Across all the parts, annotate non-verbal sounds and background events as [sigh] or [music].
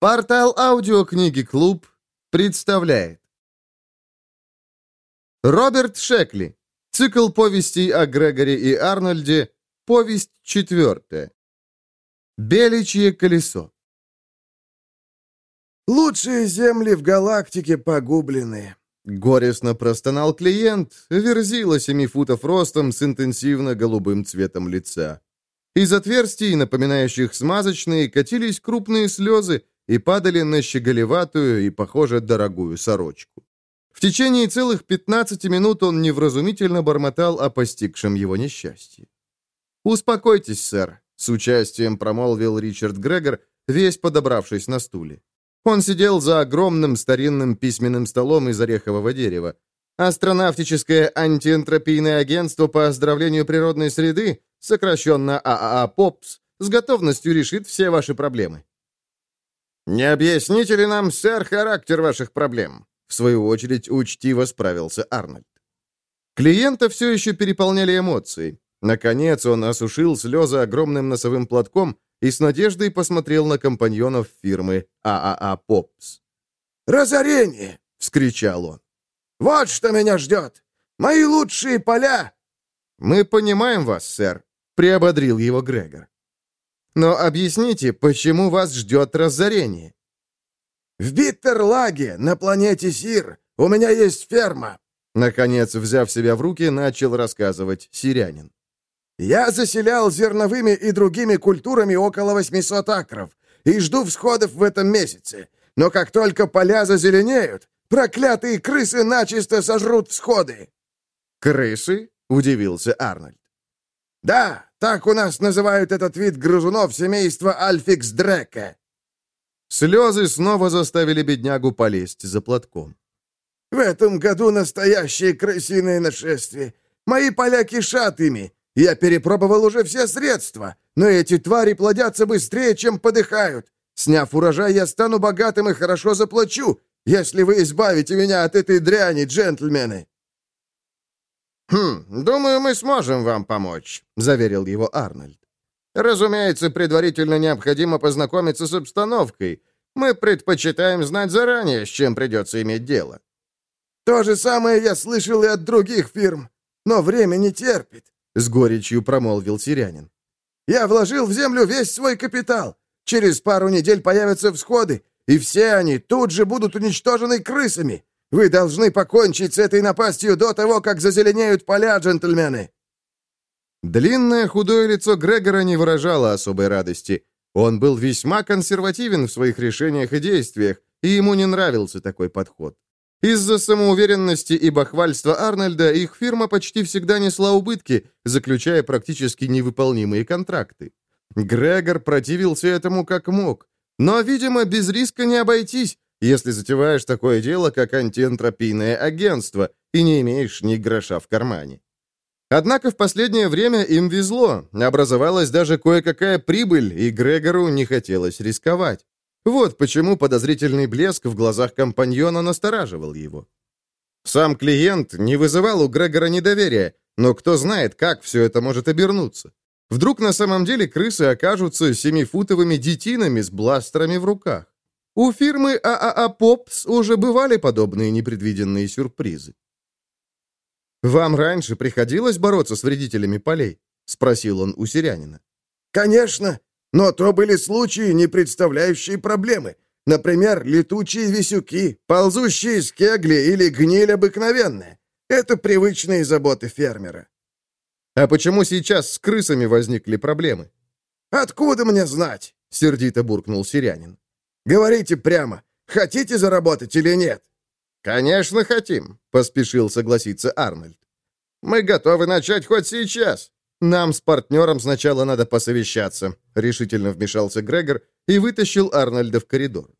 Портал аудиокниги «Клуб» представляет Роберт Шекли. Цикл повестей о Грегоре и Арнольде. Повесть четвертая. Беличье колесо. «Лучшие земли в галактике погублены», — горестно простонал клиент, верзила семи футов ростом с интенсивно-голубым цветом лица. Из отверстий, напоминающих смазочные, катились крупные слезы, и падали на щеголеватую и, похоже, дорогую сорочку. В течение целых 15 минут он невразумительно бормотал о постигшем его несчастье. «Успокойтесь, сэр», — с участием промолвил Ричард Грегор, весь подобравшись на стуле. Он сидел за огромным старинным письменным столом из орехового дерева. Астронавтическое антиэнтропийное агентство по оздоровлению природной среды, сокращенно ААА ПОПС, с готовностью решит все ваши проблемы. «Не объясните ли нам, сэр, характер ваших проблем?» В свою очередь учтиво справился Арнольд. Клиента все еще переполняли эмоции. Наконец он осушил слезы огромным носовым платком и с надеждой посмотрел на компаньонов фирмы ААА «Попс». «Разорение!» — вскричал он. «Вот что меня ждет! Мои лучшие поля!» «Мы понимаем вас, сэр», — приободрил его Грегор. Но объясните, почему вас ждет разорение?» «В Биттерлаге, на планете Сир, у меня есть ферма!» Наконец, взяв себя в руки, начал рассказывать сирянин. «Я заселял зерновыми и другими культурами около 800 акров и жду всходов в этом месяце. Но как только поля зазеленеют, проклятые крысы начисто сожрут всходы!» «Крысы?» — удивился Арнольд. «Да, так у нас называют этот вид грызунов семейства Альфикс Дрека». Слезы снова заставили беднягу полезть за платком. «В этом году настоящее крысиное нашествие. Мои поля кишат ими. Я перепробовал уже все средства, но эти твари плодятся быстрее, чем подыхают. Сняв урожай, я стану богатым и хорошо заплачу, если вы избавите меня от этой дряни, джентльмены». «Хм, думаю, мы сможем вам помочь», — заверил его Арнольд. «Разумеется, предварительно необходимо познакомиться с обстановкой. Мы предпочитаем знать заранее, с чем придется иметь дело». «То же самое я слышал и от других фирм, но время не терпит», — с горечью промолвил сирянин. «Я вложил в землю весь свой капитал. Через пару недель появятся всходы, и все они тут же будут уничтожены крысами. Вы должны покончить с этой напастью до того, как зазеленеют поля, джентльмены!» Длинное худое лицо Грегора не выражало особой радости. Он был весьма консервативен в своих решениях и действиях, и ему не нравился такой подход. Из-за самоуверенности и бахвальства Арнольда их фирма почти всегда несла убытки, заключая практически невыполнимые контракты. Грегор противился этому как мог. Но, видимо, без риска не обойтись, если затеваешь такое дело, как антиэнтропийное агентство, и не имеешь ни гроша в кармане. Однако в последнее время им везло, образовалась даже кое-какая прибыль, и Грегору не хотелось рисковать. Вот почему подозрительный блеск в глазах компаньона настораживал его. Сам клиент не вызывал у Грегора недоверия, но кто знает, как все это может обернуться. Вдруг на самом деле крысы окажутся семифутовыми детинами с бластерами в руках. У фирмы ААА «Попс» уже бывали подобные непредвиденные сюрпризы. «Вам раньше приходилось бороться с вредителями полей?» — спросил он у сирянина. «Конечно, но то были случаи, не представляющие проблемы. Например, летучие висюки, ползущие скегли или гниль обыкновенная. Это привычные заботы фермера». «А почему сейчас с крысами возникли проблемы?» «Откуда мне знать?» — сердито буркнул сирянин. Говорите прямо, хотите заработать или нет?» «Конечно хотим», — поспешил согласиться Арнольд. «Мы готовы начать хоть сейчас». «Нам с партнером сначала надо посовещаться», — решительно вмешался Грегор и вытащил Арнольда в коридор.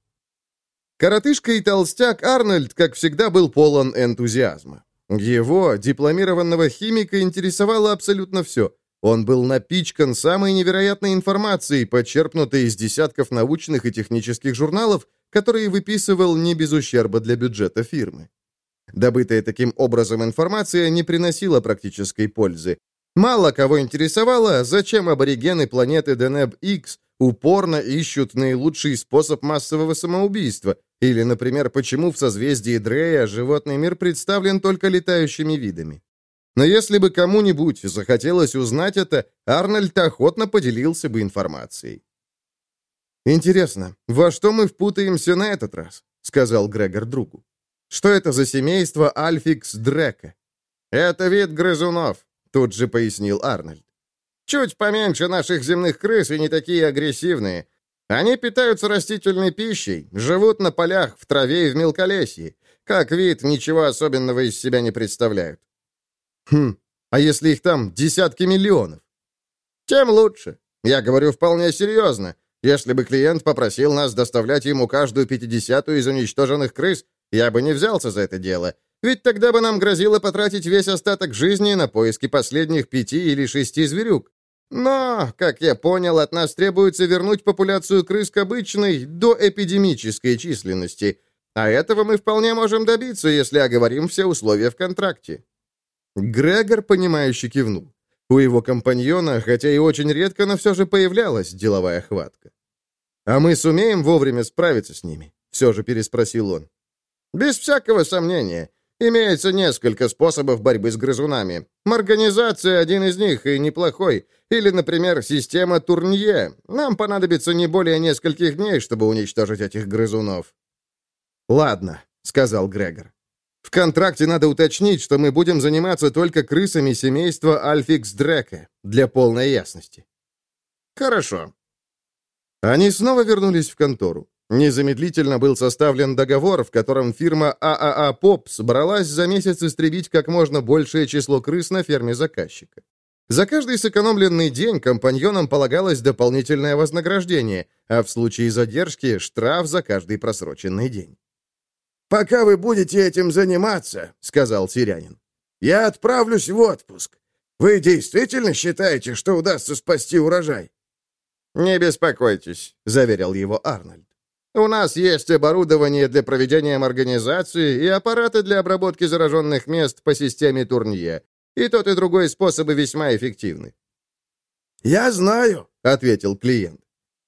Коротышка и толстяк Арнольд, как всегда, был полон энтузиазма. Его, дипломированного химика, интересовало абсолютно все, он был напичкан самой невероятной информацией, почерпнутой из десятков научных и технических журналов, которые выписывал не без ущерба для бюджета фирмы. Добытая таким образом информация не приносила практической пользы. Мало кого интересовало, зачем аборигены планеты Денеб-X упорно ищут наилучший способ массового самоубийства, или, например, почему в созвездии Дрея животный мир представлен только летающими видами. Но если бы кому-нибудь захотелось узнать это, Арнольд охотно поделился бы информацией. «Интересно, во что мы впутаемся на этот раз?» — сказал Грегор другу. «Что это за семейство Альфикс Дрека?» «Это вид грызунов», — тут же пояснил Арнольд. «Чуть поменьше наших земных крыс и не такие агрессивные. Они питаются растительной пищей, живут на полях, в траве и в мелколесье. Как вид, ничего особенного из себя не представляют. Хм, а если их там десятки миллионов? Тем лучше. Я говорю вполне серьезно. Если бы клиент попросил нас доставлять ему каждую пятидесятую из уничтоженных крыс, я бы не взялся за это дело. Ведь тогда бы нам грозило потратить весь остаток жизни на поиски последних пяти или шести зверюк. Но, как я понял, от нас требуется вернуть популяцию крыс к обычной, до эпидемической численности. А этого мы вполне можем добиться, если оговорим все условия в контракте. Грегор, понимающе кивнул. У его компаньона, хотя и очень редко, но все же появлялась деловая хватка. «А мы сумеем вовремя справиться с ними?» — все же переспросил он. «Без всякого сомнения. Имеется несколько способов борьбы с грызунами. Организация один из них, и неплохой. Или, например, система Турнье. Нам понадобится не более нескольких дней, чтобы уничтожить этих грызунов». «Ладно», — сказал Грегор. В контракте надо уточнить, что мы будем заниматься только крысами семейства Альфикс Дрека, для полной ясности. Хорошо. Они снова вернулись в контору. Незамедлительно был составлен договор, в котором фирма ААА «Попс» бралась за месяц истребить как можно большее число крыс на ферме заказчика. За каждый сэкономленный день компаньонам полагалось дополнительное вознаграждение, а в случае задержки – штраф за каждый просроченный день. «Пока вы будете этим заниматься», — сказал сирянин, — «я отправлюсь в отпуск. Вы действительно считаете, что удастся спасти урожай?» «Не беспокойтесь», — заверил его Арнольд. «У нас есть оборудование для проведения организации и аппараты для обработки зараженных мест по системе Турнье. И тот, и другой способы весьма эффективны». «Я знаю», — ответил клиент.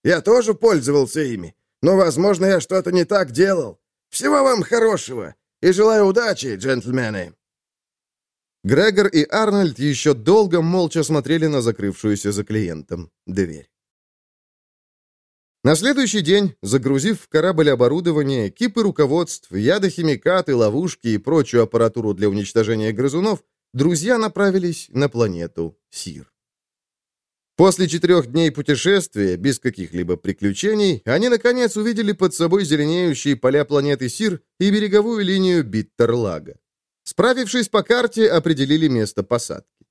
«Я тоже пользовался ими, но, возможно, я что-то не так делал. Всего вам хорошего и желаю удачи, джентльмены!» Грегор и Арнольд еще долго молча смотрели на закрывшуюся за клиентом дверь. На следующий день, загрузив в корабль оборудование, кипы руководств, ядохимикаты, ловушки и прочую аппаратуру для уничтожения грызунов, друзья направились на планету Сир. После четырех дней путешествия, без каких-либо приключений, они, наконец, увидели под собой зеленеющие поля планеты Сир и береговую линию Биттерлага. Справившись по карте, определили место посадки.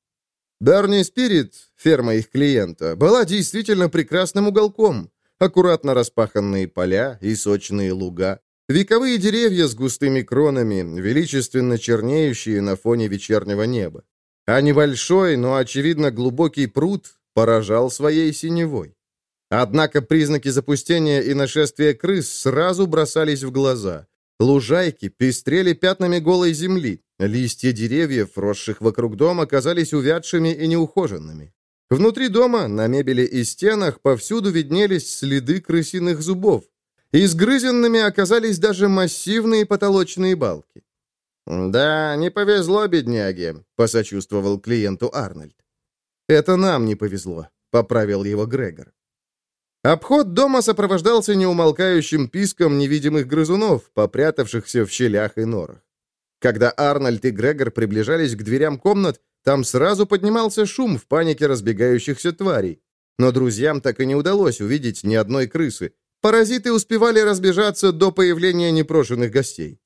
Дарни Спирит, ферма их клиента, была действительно прекрасным уголком. Аккуратно распаханные поля и сочные луга, вековые деревья с густыми кронами, величественно чернеющие на фоне вечернего неба. А небольшой, но, очевидно, глубокий пруд поражал своей синевой. Однако признаки запустения и нашествия крыс сразу бросались в глаза. Лужайки пестрели пятнами голой земли, листья деревьев, росших вокруг дома, казались увядшими и неухоженными. Внутри дома, на мебели и стенах, повсюду виднелись следы крысиных зубов. Изгрызенными оказались даже массивные потолочные балки. «Да, не повезло бедняге», — посочувствовал клиенту Арнольд. «Это нам не повезло», — поправил его Грегор. Обход дома сопровождался неумолкающим писком невидимых грызунов, попрятавшихся в щелях и норах. Когда Арнольд и Грегор приближались к дверям комнат, там сразу поднимался шум в панике разбегающихся тварей. Но друзьям так и не удалось увидеть ни одной крысы. Паразиты успевали разбежаться до появления непрошенных гостей.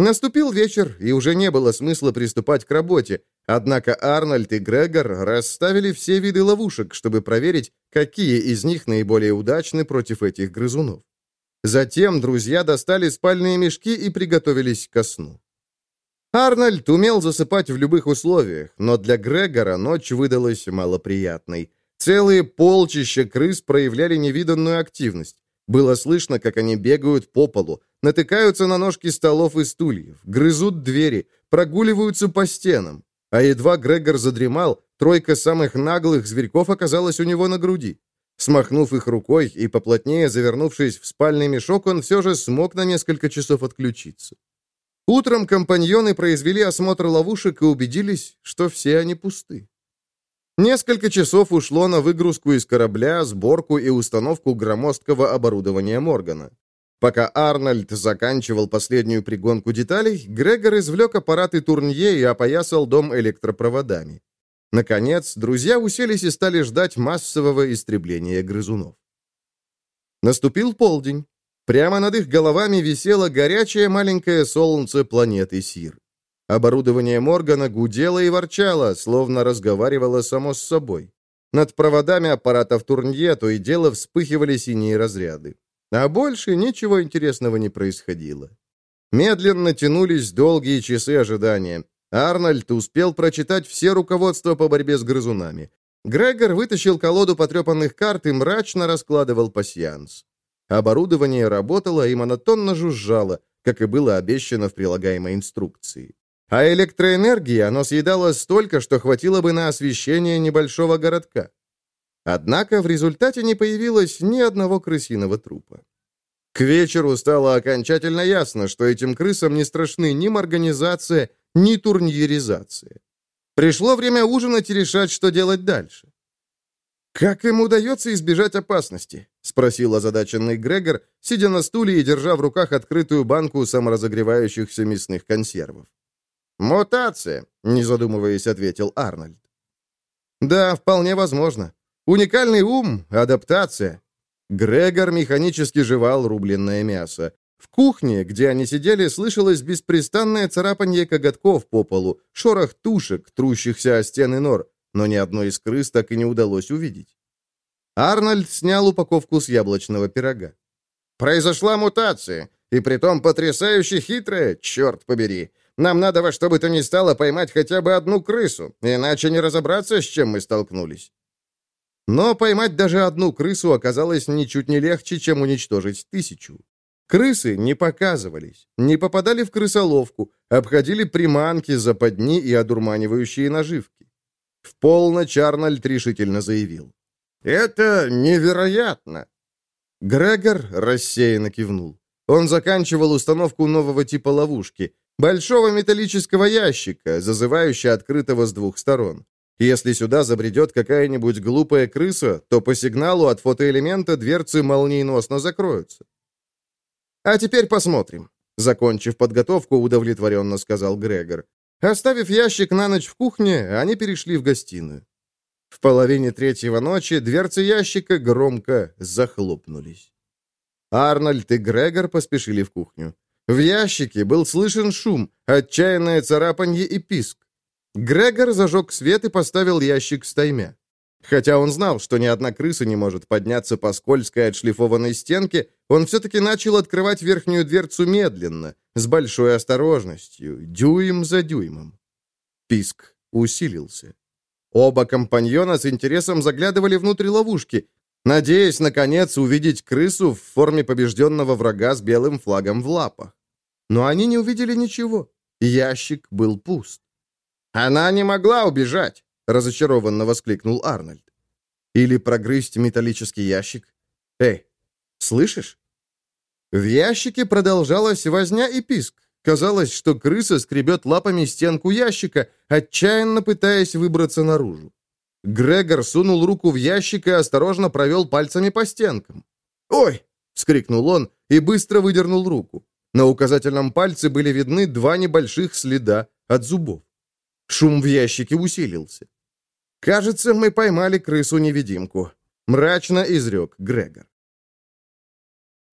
Наступил вечер, и уже не было смысла приступать к работе, однако Арнольд и Грегор расставили все виды ловушек, чтобы проверить, какие из них наиболее удачны против этих грызунов. Затем друзья достали спальные мешки и приготовились ко сну. Арнольд умел засыпать в любых условиях, но для Грегора ночь выдалась малоприятной. Целые полчища крыс проявляли невиданную активность. Было слышно, как они бегают по полу, натыкаются на ножки столов и стульев, грызут двери, прогуливаются по стенам. А едва Грегор задремал, тройка самых наглых зверьков оказалась у него на груди. Смахнув их рукой и поплотнее завернувшись в спальный мешок, он все же смог на несколько часов отключиться. Утром компаньоны произвели осмотр ловушек и убедились, что все они пусты. Несколько часов ушло на выгрузку из корабля, сборку и установку громоздкого оборудования Моргана. Пока Арнольд заканчивал последнюю пригонку деталей, Грегор извлек аппараты Турнье и опоясал дом электропроводами. Наконец, друзья уселись и стали ждать массового истребления грызунов. Наступил полдень. Прямо над их головами висело горячее маленькое солнце планеты Сир. Оборудование Моргана гудело и ворчало, словно разговаривало само с собой. Над проводами аппаратов Турнье то и дело вспыхивали синие разряды. А больше ничего интересного не происходило. Медленно тянулись долгие часы ожидания. Арнольд успел прочитать все руководства по борьбе с грызунами. Грегор вытащил колоду потрепанных карт и мрачно раскладывал пасьянс. Оборудование работало и монотонно жужжало, как и было обещано в прилагаемой инструкции. А электроэнергии оно съедало столько, что хватило бы на освещение небольшого городка. Однако в результате не появилось ни одного крысиного трупа. К вечеру стало окончательно ясно, что этим крысам не страшны ни морганизация, ни турньеризация. Пришло время ужинать и решать, что делать дальше. «Как им удается избежать опасности?» — спросил озадаченный Грегор, сидя на стуле и держа в руках открытую банку саморазогревающихся мясных консервов. «Мутация», — не задумываясь, ответил Арнольд. «Да, вполне возможно. Уникальный ум, адаптация. Грегор механически жевал рубленное мясо. В кухне, где они сидели, слышалось беспрестанное царапанье коготков по полу, шорох тушек, трущихся о стены нор, но ни одной из крыс так и не удалось увидеть. Арнольд снял упаковку с яблочного пирога. «Произошла мутация, и притом потрясающе хитрая, черт побери. Нам надо во что бы то ни стало поймать хотя бы одну крысу, иначе не разобраться, с чем мы столкнулись». Но поймать даже одну крысу оказалось ничуть не легче, чем уничтожить тысячу. Крысы не показывались, не попадали в крысоловку, обходили приманки, западни и одурманивающие наживки. В полночь Арнольд решительно заявил. «Это невероятно!» Грегор рассеянно кивнул. Он заканчивал установку нового типа ловушки, большого металлического ящика, зазывающего открытого с двух сторон. Если сюда забредет какая-нибудь глупая крыса, то по сигналу от фотоэлемента дверцы молниеносно закроются. «А теперь посмотрим», — закончив подготовку, удовлетворенно сказал Грегор. Оставив ящик на ночь в кухне, они перешли в гостиную. В половине третьего ночи дверцы ящика громко захлопнулись. Арнольд и Грегор поспешили в кухню. В ящике был слышен шум, отчаянное царапанье и писк. Грегор зажег свет и поставил ящик стаймя. Хотя он знал, что ни одна крыса не может подняться по скользкой отшлифованной стенке, он все-таки начал открывать верхнюю дверцу медленно, с большой осторожностью, дюйм за дюймом. Писк усилился. Оба компаньона с интересом заглядывали внутрь ловушки, надеясь, наконец, увидеть крысу в форме побежденного врага с белым флагом в лапах. Но они не увидели ничего. Ящик был пуст. «Она не могла убежать!» — разочарованно воскликнул Арнольд. «Или прогрызть металлический ящик? Эй, слышишь?» В ящике продолжалась возня и писк. Казалось, что крыса скребет лапами стенку ящика, отчаянно пытаясь выбраться наружу. Грегор сунул руку в ящик и осторожно провел пальцами по стенкам. «Ой!» — вскрикнул он и быстро выдернул руку. На указательном пальце были видны два небольших следа от зубов. Шум в ящике усилился. «Кажется, мы поймали крысу-невидимку», — мрачно изрек Грегор.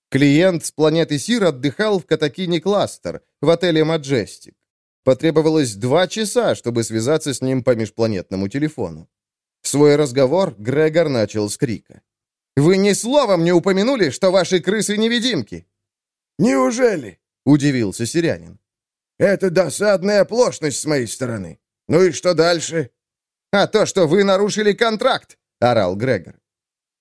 Клиент с планеты Сир отдыхал в Катакине Кластер, в отеле Маджестик. Потребовалось два часа, чтобы связаться с ним по межпланетному телефону. Свой разговор Грегор начал с крика. «Вы ни словом не упомянули, что ваши крысы-невидимки!» «Неужели?» — удивился сирянин. «Это досадная оплошность с моей стороны. «Ну и что дальше?» «А то, что вы нарушили контракт!» — орал Грегор.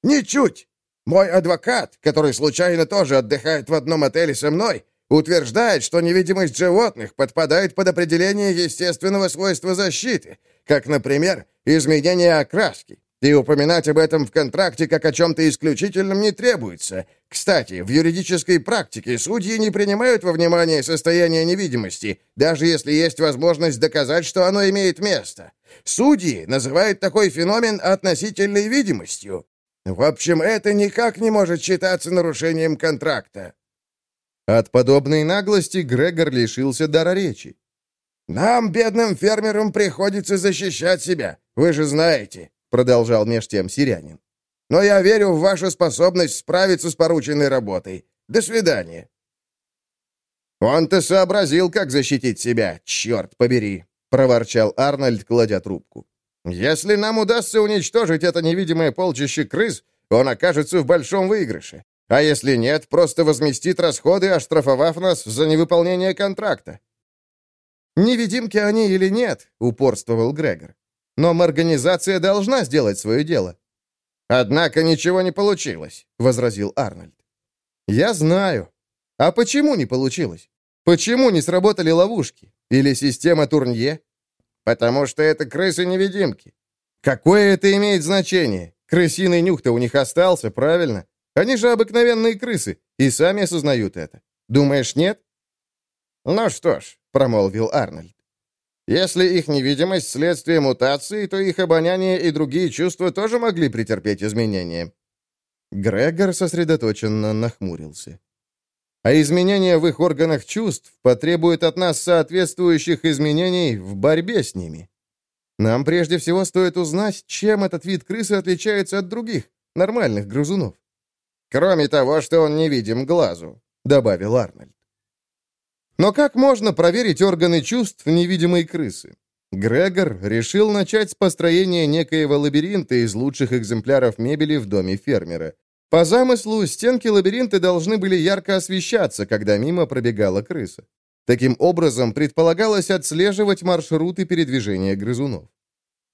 «Ничуть! Мой адвокат, который случайно тоже отдыхает в одном отеле со мной, утверждает, что невидимость животных подпадает под определение естественного свойства защиты, как, например, изменение окраски. И упоминать об этом в контракте как о чем-то исключительном не требуется. Кстати, в юридической практике судьи не принимают во внимание состояние невидимости, даже если есть возможность доказать, что оно имеет место. Судьи называют такой феномен относительной видимостью. В общем, это никак не может считаться нарушением контракта. От подобной наглости Грегор лишился дара речи. «Нам, бедным фермерам, приходится защищать себя, вы же знаете», — продолжал меж тем сирянин. «Но я верю в вашу способность справиться с порученной работой. До свидания». «Он-то сообразил, как защитить себя, черт побери», — проворчал Арнольд, кладя трубку. Если нам удастся уничтожить это невидимое полчище крыс, он окажется в большом выигрыше. А если нет, просто возместит расходы, оштрафовав нас за невыполнение контракта. «Невидимки они или нет», — упорствовал Грегор. «Но организация должна сделать свое дело». «Однако ничего не получилось», — возразил Арнольд. «Я знаю. А почему не получилось? Почему не сработали ловушки? Или система Турнье? «Потому что это крысы-невидимки». «Какое это имеет значение? Крысиный нюх-то у них остался, правильно? Они же обыкновенные крысы, и сами осознают это. Думаешь, нет?» «Ну что ж», — промолвил Арнольд. «Если их невидимость — следствие мутации, то их обоняние и другие чувства тоже могли претерпеть изменения». Грегор сосредоточенно нахмурился а изменения в их органах чувств потребуют от нас соответствующих изменений в борьбе с ними. Нам прежде всего стоит узнать, чем этот вид крысы отличается от других, нормальных грызунов. Кроме того, что он невидим глазу, добавил Арнольд. Но как можно проверить органы чувств невидимой крысы? Грегор решил начать с построения некоего лабиринта из лучших экземпляров мебели в доме фермера. По замыслу, стенки лабиринта должны были ярко освещаться, когда мимо пробегала крыса. Таким образом, предполагалось отслеживать маршруты передвижения грызунов.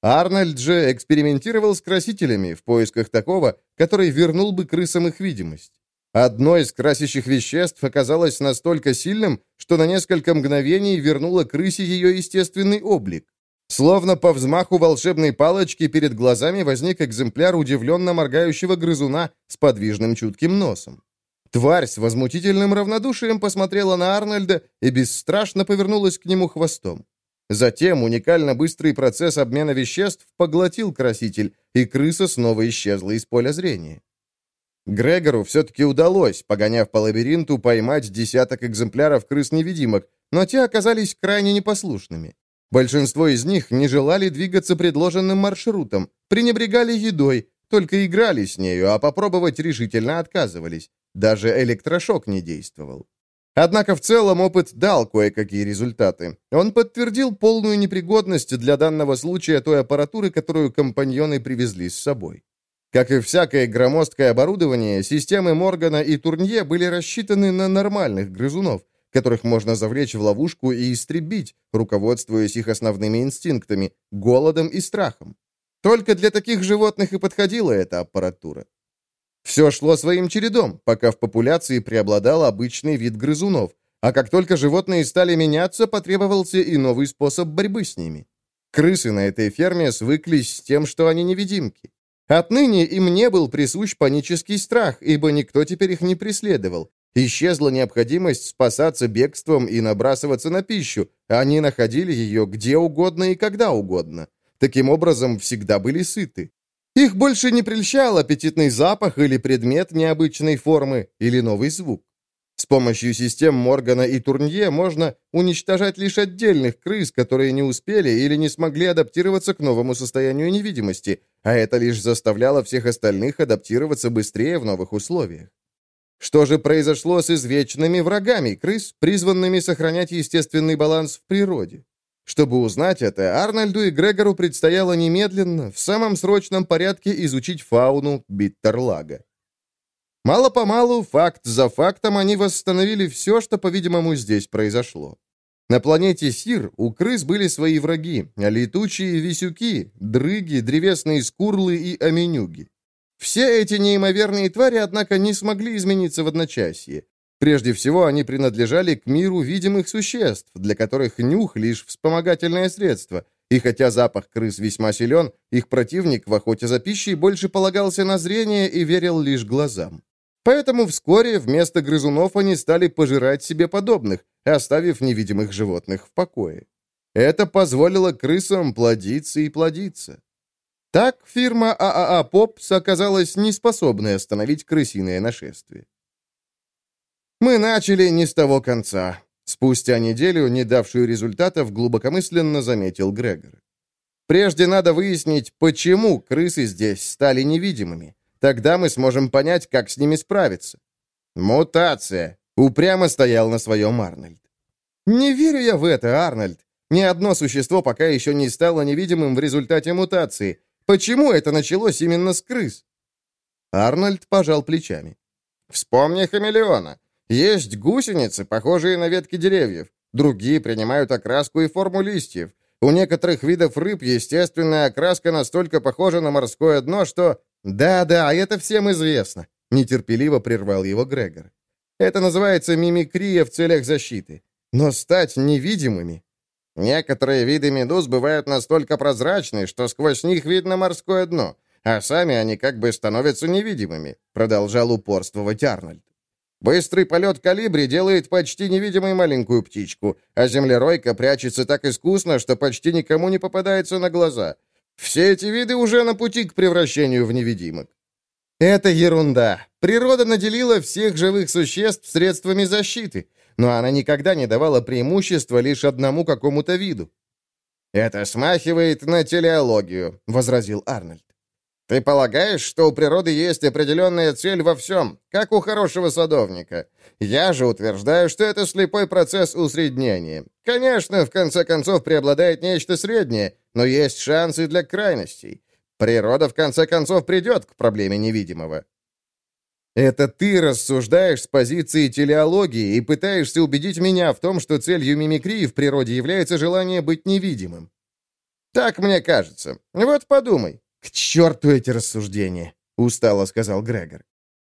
Арнольд же экспериментировал с красителями в поисках такого, который вернул бы крысам их видимость. Одно из красящих веществ оказалось настолько сильным, что на несколько мгновений вернуло крысе ее естественный облик. Словно по взмаху волшебной палочки перед глазами возник экземпляр удивленно моргающего грызуна с подвижным чутким носом. Тварь с возмутительным равнодушием посмотрела на Арнольда и бесстрашно повернулась к нему хвостом. Затем уникально быстрый процесс обмена веществ поглотил краситель, и крыса снова исчезла из поля зрения. Грегору все-таки удалось, погоняв по лабиринту, поймать десяток экземпляров крыс-невидимок, но те оказались крайне непослушными. Большинство из них не желали двигаться предложенным маршрутом, пренебрегали едой, только играли с нею, а попробовать решительно отказывались. Даже электрошок не действовал. Однако в целом опыт дал кое-какие результаты. Он подтвердил полную непригодность для данного случая той аппаратуры, которую компаньоны привезли с собой. Как и всякое громоздкое оборудование, системы Моргана и Турнье были рассчитаны на нормальных грызунов, которых можно завлечь в ловушку и истребить, руководствуясь их основными инстинктами – голодом и страхом. Только для таких животных и подходила эта аппаратура. Все шло своим чередом, пока в популяции преобладал обычный вид грызунов, а как только животные стали меняться, потребовался и новый способ борьбы с ними. Крысы на этой ферме свыклись с тем, что они невидимки. Отныне им не был присущ панический страх, ибо никто теперь их не преследовал, Исчезла необходимость спасаться бегством и набрасываться на пищу. Они находили ее где угодно и когда угодно. Таким образом, всегда были сыты. Их больше не прельщал аппетитный запах или предмет необычной формы, или новый звук. С помощью систем Моргана и Турнье можно уничтожать лишь отдельных крыс, которые не успели или не смогли адаптироваться к новому состоянию невидимости, а это лишь заставляло всех остальных адаптироваться быстрее в новых условиях. Что же произошло с извечными врагами крыс, призванными сохранять естественный баланс в природе? Чтобы узнать это, Арнольду и Грегору предстояло немедленно, в самом срочном порядке изучить фауну Биттерлага. Мало-помалу, факт за фактом, они восстановили все, что, по-видимому, здесь произошло. На планете Сир у крыс были свои враги, летучие висюки, дрыги, древесные скурлы и аменюги. Все эти неимоверные твари, однако, не смогли измениться в одночасье. Прежде всего, они принадлежали к миру видимых существ, для которых нюх — лишь вспомогательное средство, И хотя запах крыс весьма силен, их противник в охоте за пищей больше полагался на зрение и верил лишь глазам. Поэтому вскоре вместо грызунов они стали пожирать себе подобных, оставив невидимых животных в покое. Это позволило крысам плодиться и плодиться. Так фирма ААА «Попс» оказалась неспособной остановить крысиное нашествие. Мы начали не с того конца. Спустя неделю, не давшую результатов, глубокомысленно заметил Грегор. Прежде надо выяснить, почему крысы здесь стали невидимыми. Тогда мы сможем понять, как с ними справиться. Мутация. Упрямо стоял на своем Арнольд. Не верю я в это, Арнольд. Ни одно существо пока еще не стало невидимым в результате мутации. Почему это началось именно с крыс? Арнольд пожал плечами. Вспомни хамелеона. Есть гусеницы, похожие на ветки деревьев. Другие принимают окраску и форму листьев. У некоторых видов рыб естественная окраска настолько похожа на морское дно, что... Да-да, это всем известно. Нетерпеливо прервал его Грегор. Это называется мимикрия в целях защиты. Но стать невидимыми... Некоторые виды медуз бывают настолько прозрачны, что сквозь них видно морское дно, а сами они как бы становятся невидимыми, продолжал упорствовать Арнольд. Быстрый полет калибри делает почти невидимой маленькую птичку, а землеройка прячется так искусно, что почти никому не попадается на глаза. Все эти виды уже на пути к превращению в невидимок. Это ерунда. Природа наделила всех живых существ средствами защиты, но она никогда не давала преимущества лишь одному какому-то виду. «Это смахивает на телеологию», — возразил Арнольд. Ты полагаешь, что у природы есть определенная цель во всем, как у хорошего садовника? Я же утверждаю, что это слепой процесс усреднения. Конечно, в конце концов преобладает нечто среднее, но есть шансы для крайностей. Природа, в конце концов, придет к проблеме невидимого. Это ты рассуждаешь с позиции телеологии и пытаешься убедить меня в том, что целью мимикрии в природе является желание быть невидимым. Так мне кажется. Вот подумай. «К черту эти рассуждения!» — устало сказал Грегор.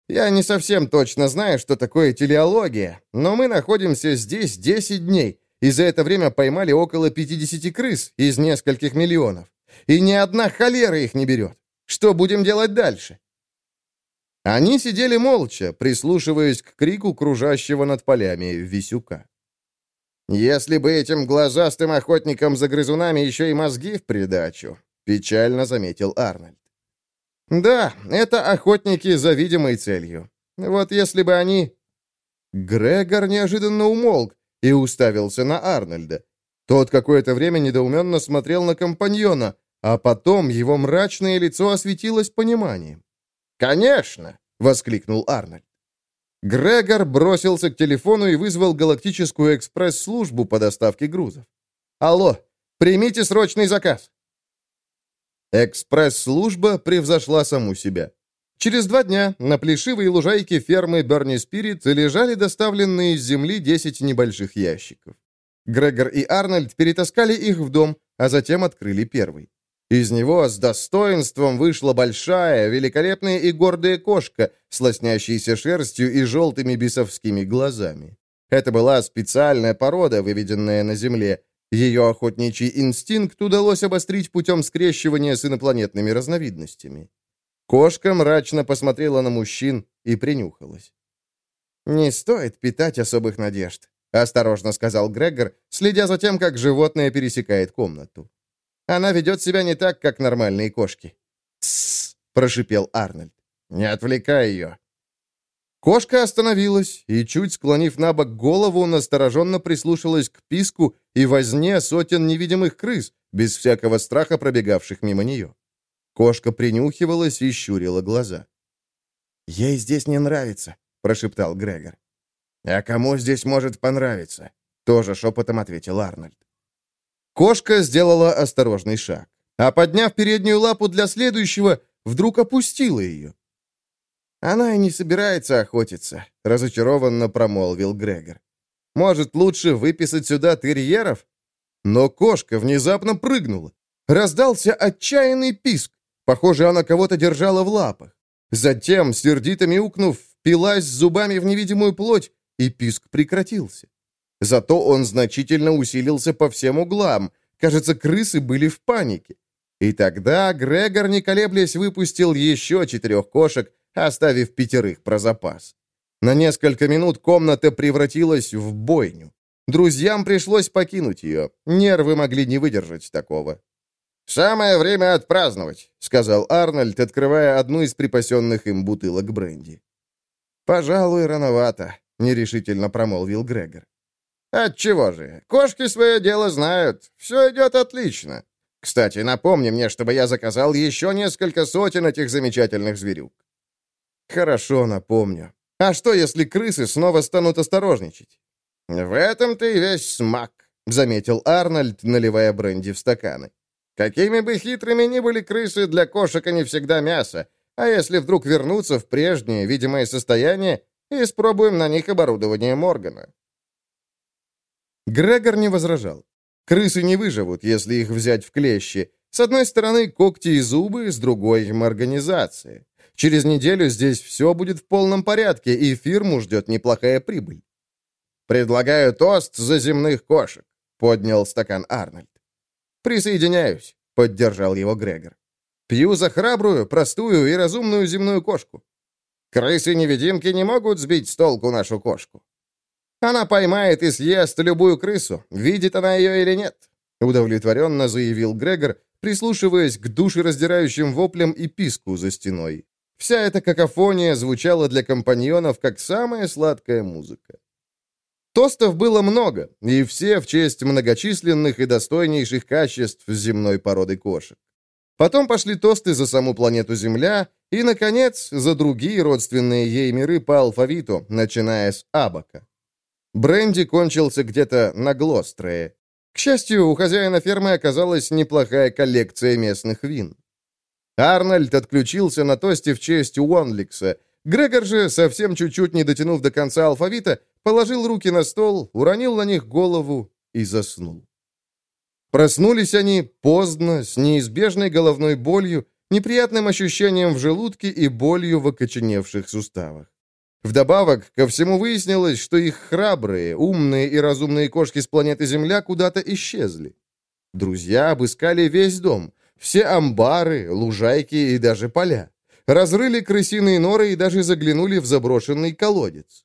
«Я не совсем точно знаю, что такое телеология, но мы находимся здесь 10 дней, и за это время поймали около 50 крыс из нескольких миллионов. И ни одна холера их не берет. Что будем делать дальше?» Они сидели молча, прислушиваясь к крику кружащего над полями Висюка. «Если бы этим глазастым охотникам за грызунами еще и мозги в придачу, Печально заметил Арнольд. Да, это охотники за видимой целью. Вот если бы они... Грегор неожиданно умолк и уставился на Арнольда. Тот какое-то время недоуменно смотрел на компаньона, а потом его мрачное лицо осветилось пониманием. «Конечно!» — воскликнул Арнольд. Грегор бросился к телефону и вызвал галактическую экспресс-службу по доставке грузов. «Алло, примите срочный заказ!» Экспресс-служба превзошла саму себя. Через два дня на плешивой лужайке фермы Берни Спирит лежали доставленные из земли 10 небольших ящиков. Грегор и Арнольд перетаскали их в дом, а затем открыли первый. Из него с достоинством вышла большая, великолепная и гордая кошка с лоснящейся шерстью и желтыми бесовскими глазами. Это была специальная порода, выведенная на земле, ее охотничий инстинкт удалось обострить путем скрещивания с инопланетными разновидностями. Кошка мрачно посмотрела на мужчин и принюхалась. «Не стоит питать особых надежд», — осторожно сказал Грегор, следя за тем, как животное пересекает комнату. «Она ведет себя не так, как нормальные кошки». «Тссс», — прошипел Арнольд. «Не отвлекай ее. Кошка остановилась и, чуть склонив на бок голову, настороженно прислушалась к писку и возне сотен невидимых крыс, без всякого страха пробегавших мимо нее. Кошка принюхивалась и щурила глаза. «Ей здесь не нравится», — прошептал Грегор. «А кому здесь может понравиться?» — тоже шепотом ответил Арнольд. Кошка сделала осторожный шаг, а, подняв переднюю лапу для следующего, вдруг опустила ее. «Она и не собирается охотиться», — разочарованно промолвил Грегор. «Может, лучше выписать сюда терьеров?» Но кошка внезапно прыгнула. Раздался отчаянный писк. Похоже, она кого-то держала в лапах. Затем, сердито мяукнув, впилась зубами в невидимую плоть, и писк прекратился. Зато он значительно усилился по всем углам, Кажется, крысы были в панике. И тогда Грегор, не колеблясь, выпустил еще четырех кошек, оставив пятерых про запас. На несколько минут комната превратилась в бойню. Друзьям пришлось покинуть ее. Нервы могли не выдержать такого. «Самое время отпраздновать», — сказал Арнольд, открывая одну из припасенных им бутылок бренди. «Пожалуй, рановато», — нерешительно промолвил Грегор. «Отчего же? Кошки свое дело знают. Все идет отлично. Кстати, напомни мне, чтобы я заказал еще несколько сотен этих замечательных зверюк». «Хорошо, напомню. А что, если крысы снова станут осторожничать?» «В этом-то и весь смак», — заметил Арнольд, наливая бренди в стаканы. «Какими бы хитрыми ни были крысы, для кошек они всегда мясо, а если вдруг вернуться в прежнее видимое состояние, испробуем на них оборудование Моргана». Грегор не возражал. Крысы не выживут, если их взять в клещи. С одной стороны, когти и зубы, с другой — им организация. Через неделю здесь все будет в полном порядке, и фирму ждет неплохая прибыль. «Предлагаю тост за земных кошек», — поднял стакан Арнольд. «Присоединяюсь», — поддержал его Грегор. «Пью за храбрую, простую и разумную земную кошку». «Крысы-невидимки не могут сбить с толку нашу кошку». «Она поймает и съест любую крысу, видит она ее или нет», — удовлетворенно заявил Грегор, прислушиваясь к душераздирающим воплям и писку за стеной. Вся эта какофония звучала для компаньонов как самая сладкая музыка. Тостов было много, и все в честь многочисленных и достойнейших качеств земной породы кошек. Потом пошли тосты за саму планету Земля и, наконец, за другие родственные ей миры по алфавиту, начиная с Абака. Бренди кончился где-то на Глострее. К счастью, у хозяина фермы оказалась неплохая коллекция местных вин. Арнольд отключился на тосте в честь Уонликса. Грегор же, совсем чуть-чуть не дотянув до конца алфавита, положил руки на стол, уронил на них голову и заснул. Проснулись они поздно, с неизбежной головной болью, неприятным ощущением в желудке и болью в окоченевших суставах. Вдобавок, ко всему выяснилось, что их храбрые, умные и разумные кошки с планеты Земля куда-то исчезли. Друзья обыскали весь дом, все амбары, лужайки и даже поля. Разрыли крысиные норы и даже заглянули в заброшенный колодец.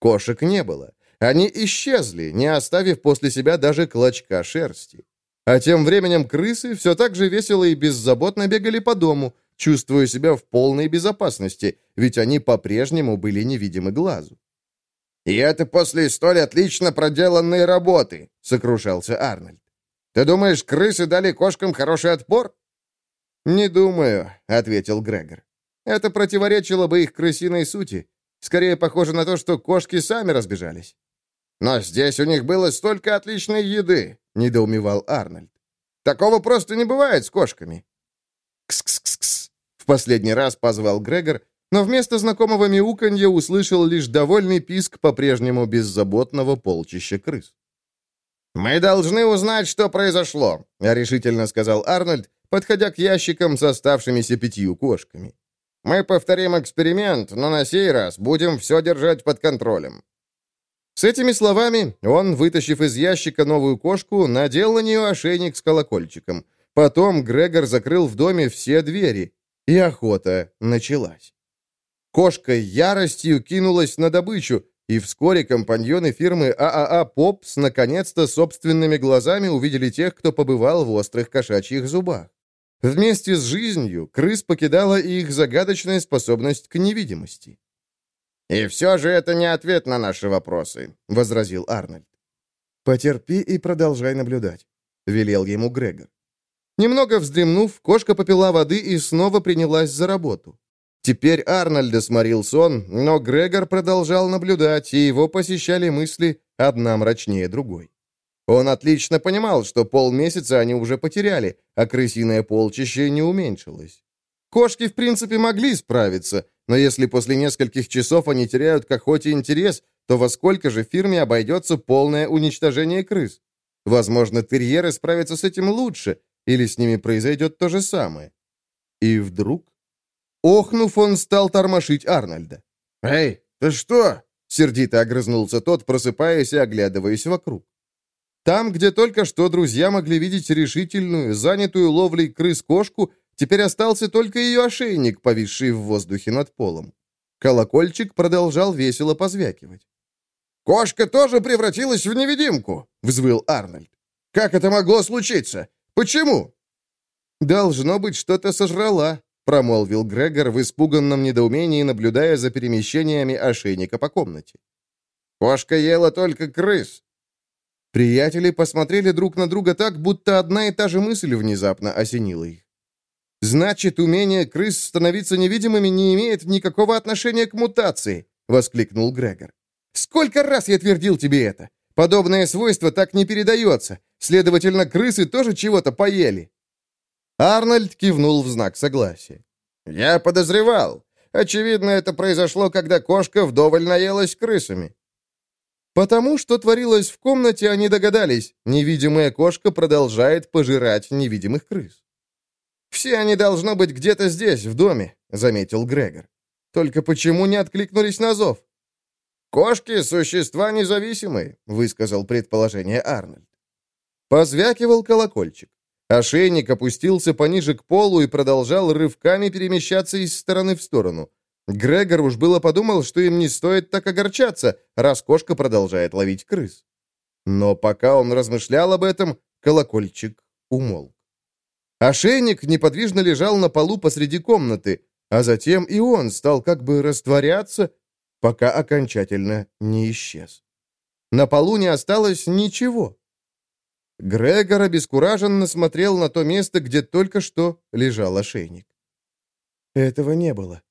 Кошек не было. Они исчезли, не оставив после себя даже клочка шерсти. А тем временем крысы все так же весело и беззаботно бегали по дому, чувствуя себя в полной безопасности, ведь они по-прежнему были невидимы глазу. «И это после столь отлично проделанной работы», — сокрушался Арнольд. «Ты думаешь, крысы дали кошкам хороший отпор?» «Не думаю», — ответил Грегор. «Это противоречило бы их крысиной сути. Скорее похоже на то, что кошки сами разбежались». «Но здесь у них было столько отличной еды», — недоумевал Арнольд. «Такого просто не бывает с кошками». «Кс-кс-кс-кс», — в последний раз позвал Грегор, но вместо знакомого мяуканья услышал лишь довольный писк по-прежнему беззаботного полчища крыс. «Мы должны узнать, что произошло», — решительно сказал Арнольд, подходя к ящикам с оставшимися пятью кошками. Мы повторим эксперимент, но на сей раз будем все держать под контролем». С этими словами он, вытащив из ящика новую кошку, надел на нее ошейник с колокольчиком. Потом Грегор закрыл в доме все двери, и охота началась. Кошка яростью кинулась на добычу, и вскоре компаньоны фирмы ААА «Попс» наконец-то собственными глазами увидели тех, кто побывал в острых кошачьих зубах. Вместе с жизнью крыс покидала и их загадочная способность к невидимости. «И все же это не ответ на наши вопросы», — возразил Арнольд. «Потерпи и продолжай наблюдать», — велел ему Грегор. Немного вздремнув, кошка попила воды и снова принялась за работу. Теперь Арнольда сморил сон, но Грегор продолжал наблюдать, и его посещали мысли одна мрачнее другой. Он отлично понимал, что полмесяца они уже потеряли, а крысиное полчище не уменьшилось. Кошки, в принципе, могли справиться, но если после нескольких часов они теряют к охоте интерес, то во сколько же фирме обойдется полное уничтожение крыс? Возможно, терьеры справятся с этим лучше, или с ними произойдет то же самое. И вдруг... Охнув, он стал тормошить Арнольда. «Эй, ты что?» — сердито огрызнулся тот, просыпаясь и оглядываясь вокруг. Там, где только что друзья могли видеть решительную, занятую ловлей крыс-кошку, теперь остался только ее ошейник, повисший в воздухе над полом. Колокольчик продолжал весело позвякивать. «Кошка тоже превратилась в невидимку!» — взвыл Арнольд. «Как это могло случиться? Почему?» «Должно быть, что-то сожрала», — промолвил Грегор в испуганном недоумении, наблюдая за перемещениями ошейника по комнате. «Кошка ела только крыс». Приятели посмотрели друг на друга так, будто одна и та же мысль внезапно осенила их. «Значит, умение крыс становиться невидимыми не имеет никакого отношения к мутации!» — воскликнул Грегор. «Сколько раз я твердил тебе это! Подобное свойство так не передается. Следовательно, крысы тоже чего-то поели». Арнольд кивнул в знак согласия. «Я подозревал. Очевидно, это произошло, когда кошка вдоволь наелась крысами». Потому что творилось в комнате, они догадались. Невидимая кошка продолжает пожирать невидимых крыс. «Все они должно быть где-то здесь, в доме», — заметил Грегор. «Только почему не откликнулись на зов?» «Кошки — существа независимые», — высказал предположение Арнольд. Позвякивал колокольчик. Ошейник опустился пониже к полу и продолжал рывками перемещаться из стороны в сторону. Грегор уж было подумал, что им не стоит так огорчаться, раз кошка продолжает ловить крыс. Но пока он размышлял об этом, колокольчик умолк. Ошейник неподвижно лежал на полу посреди комнаты, а затем и он стал как бы растворяться, пока окончательно не исчез. На полу не осталось ничего. Грегор обескураженно смотрел на то место, где только что лежал ошейник. «Этого не было.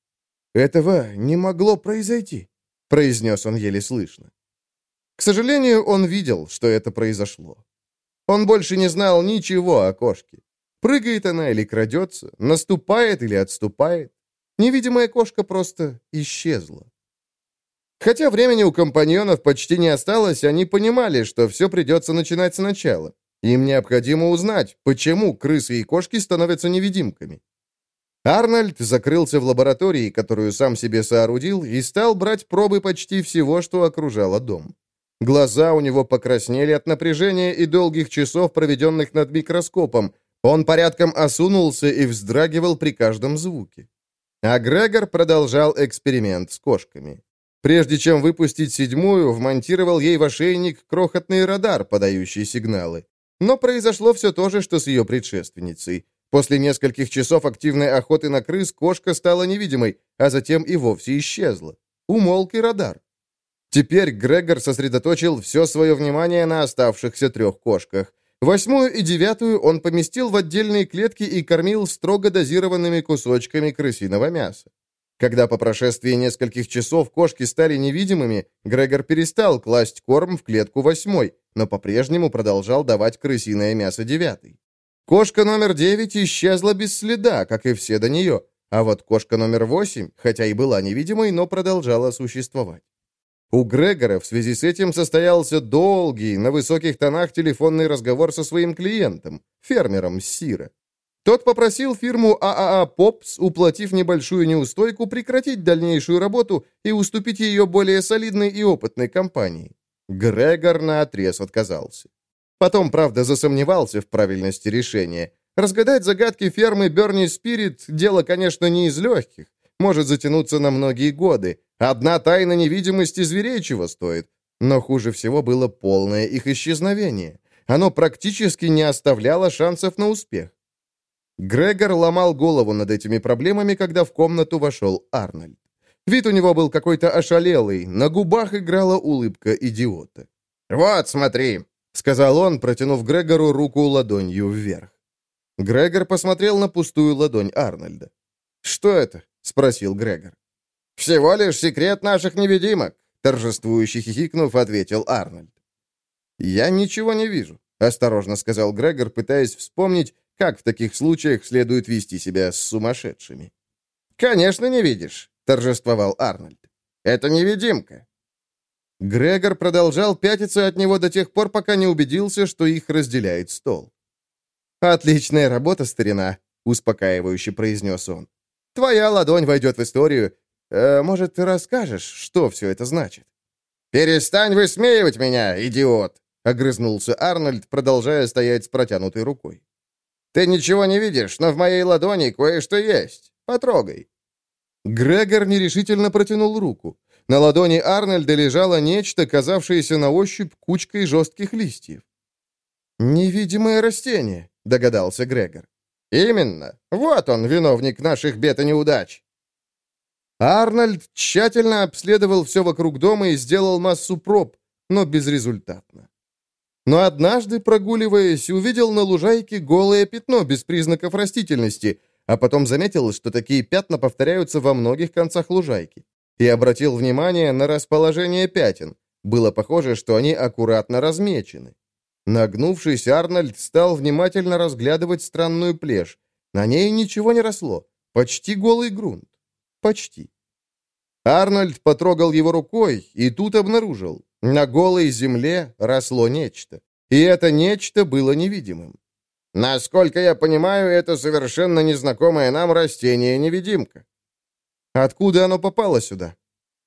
Этого не могло произойти», — произнес он еле слышно. К сожалению, он видел, что это произошло. Он больше не знал ничего о кошке. Прыгает она или крадется, наступает или отступает. Невидимая кошка просто исчезла. Хотя времени у компаньонов почти не осталось, они понимали, что все придется начинать сначала. Им необходимо узнать, почему крысы и кошки становятся невидимками. Арнольд закрылся в лаборатории, которую сам себе соорудил, и стал брать пробы почти всего, что окружало дом. Глаза у него покраснели от напряжения и долгих часов, проведенных над микроскопом. Он порядком осунулся и вздрагивал при каждом звуке. А Грегор продолжал эксперимент с кошками. Прежде чем выпустить седьмую, вмонтировал ей в ошейник крохотный радар, подающий сигналы. Но произошло все то же, что с ее предшественницей. После нескольких часов активной охоты на крыс кошка стала невидимой, а затем и вовсе исчезла. Умолк и радар. Теперь Грегор сосредоточил все свое внимание на оставшихся трех кошках. Восьмую и девятую он поместил в отдельные клетки и кормил строго дозированными кусочками крысиного мяса. Когда по прошествии нескольких часов кошки стали невидимыми, Грегор перестал класть корм в клетку восьмой, но по-прежнему продолжал давать крысиное мясо девятой. Кошка номер девять исчезла без следа, как и все до нее, а вот кошка номер восемь, хотя и была невидимой, но продолжала существовать. У Грегора в связи с этим состоялся долгий, на высоких тонах телефонный разговор со своим клиентом, фермером Сира. Тот попросил фирму ААА «Попс», уплатив небольшую неустойку, прекратить дальнейшую работу и уступить ее более солидной и опытной компании. Грегор наотрез отказался. Потом, правда, засомневался в правильности решения. Разгадать загадки фермы Берни Спирит – дело, конечно, не из легких. Может затянуться на многие годы. Одна тайна невидимости зверей чего стоит. Но хуже всего было полное их исчезновение. Оно практически не оставляло шансов на успех. Грегор ломал голову над этими проблемами, когда в комнату вошел Арнольд. Вид у него был какой-то ошалелый, на губах играла улыбка идиота. «Вот, смотри», — сказал он, протянув Грегору руку ладонью вверх. Грегор посмотрел на пустую ладонь Арнольда. «Что это?» — спросил Грегор. «Всего лишь секрет наших невидимок», — торжествующе хихикнув, ответил Арнольд. «Я ничего не вижу», — осторожно сказал Грегор, пытаясь вспомнить, как в таких случаях следует вести себя с сумасшедшими? «Конечно, не видишь», — торжествовал Арнольд. «Это невидимка». Грегор продолжал пятиться от него до тех пор, пока не убедился, что их разделяет стол. «Отличная работа, старина», — успокаивающе произнес он. «Твоя ладонь войдет в историю. Э, может, ты расскажешь, что все это значит?» «Перестань высмеивать меня, идиот!» — огрызнулся Арнольд, продолжая стоять с протянутой рукой. «Ты ничего не видишь, но в моей ладони кое-что есть. Потрогай». Грегор нерешительно протянул руку. На ладони Арнольда лежало нечто, казавшееся на ощупь кучкой жестких листьев. «Невидимое растение», — догадался Грегор. «Именно. Вот он, виновник наших бед и неудач». Арнольд тщательно обследовал все вокруг дома и сделал массу проб, но безрезультатно. Но однажды, прогуливаясь, увидел на лужайке голое пятно без признаков растительности, а потом заметил, что такие пятна повторяются во многих концах лужайки, и обратил внимание на расположение пятен. Было похоже, что они аккуратно размечены. Нагнувшись, Арнольд стал внимательно разглядывать странную плешь. На ней ничего не росло. Почти голый грунт. Почти. Арнольд потрогал его рукой и тут обнаружил. На голой земле росло нечто. И это нечто было невидимым. Насколько я понимаю, это совершенно незнакомое нам растение-невидимка. Откуда оно попало сюда?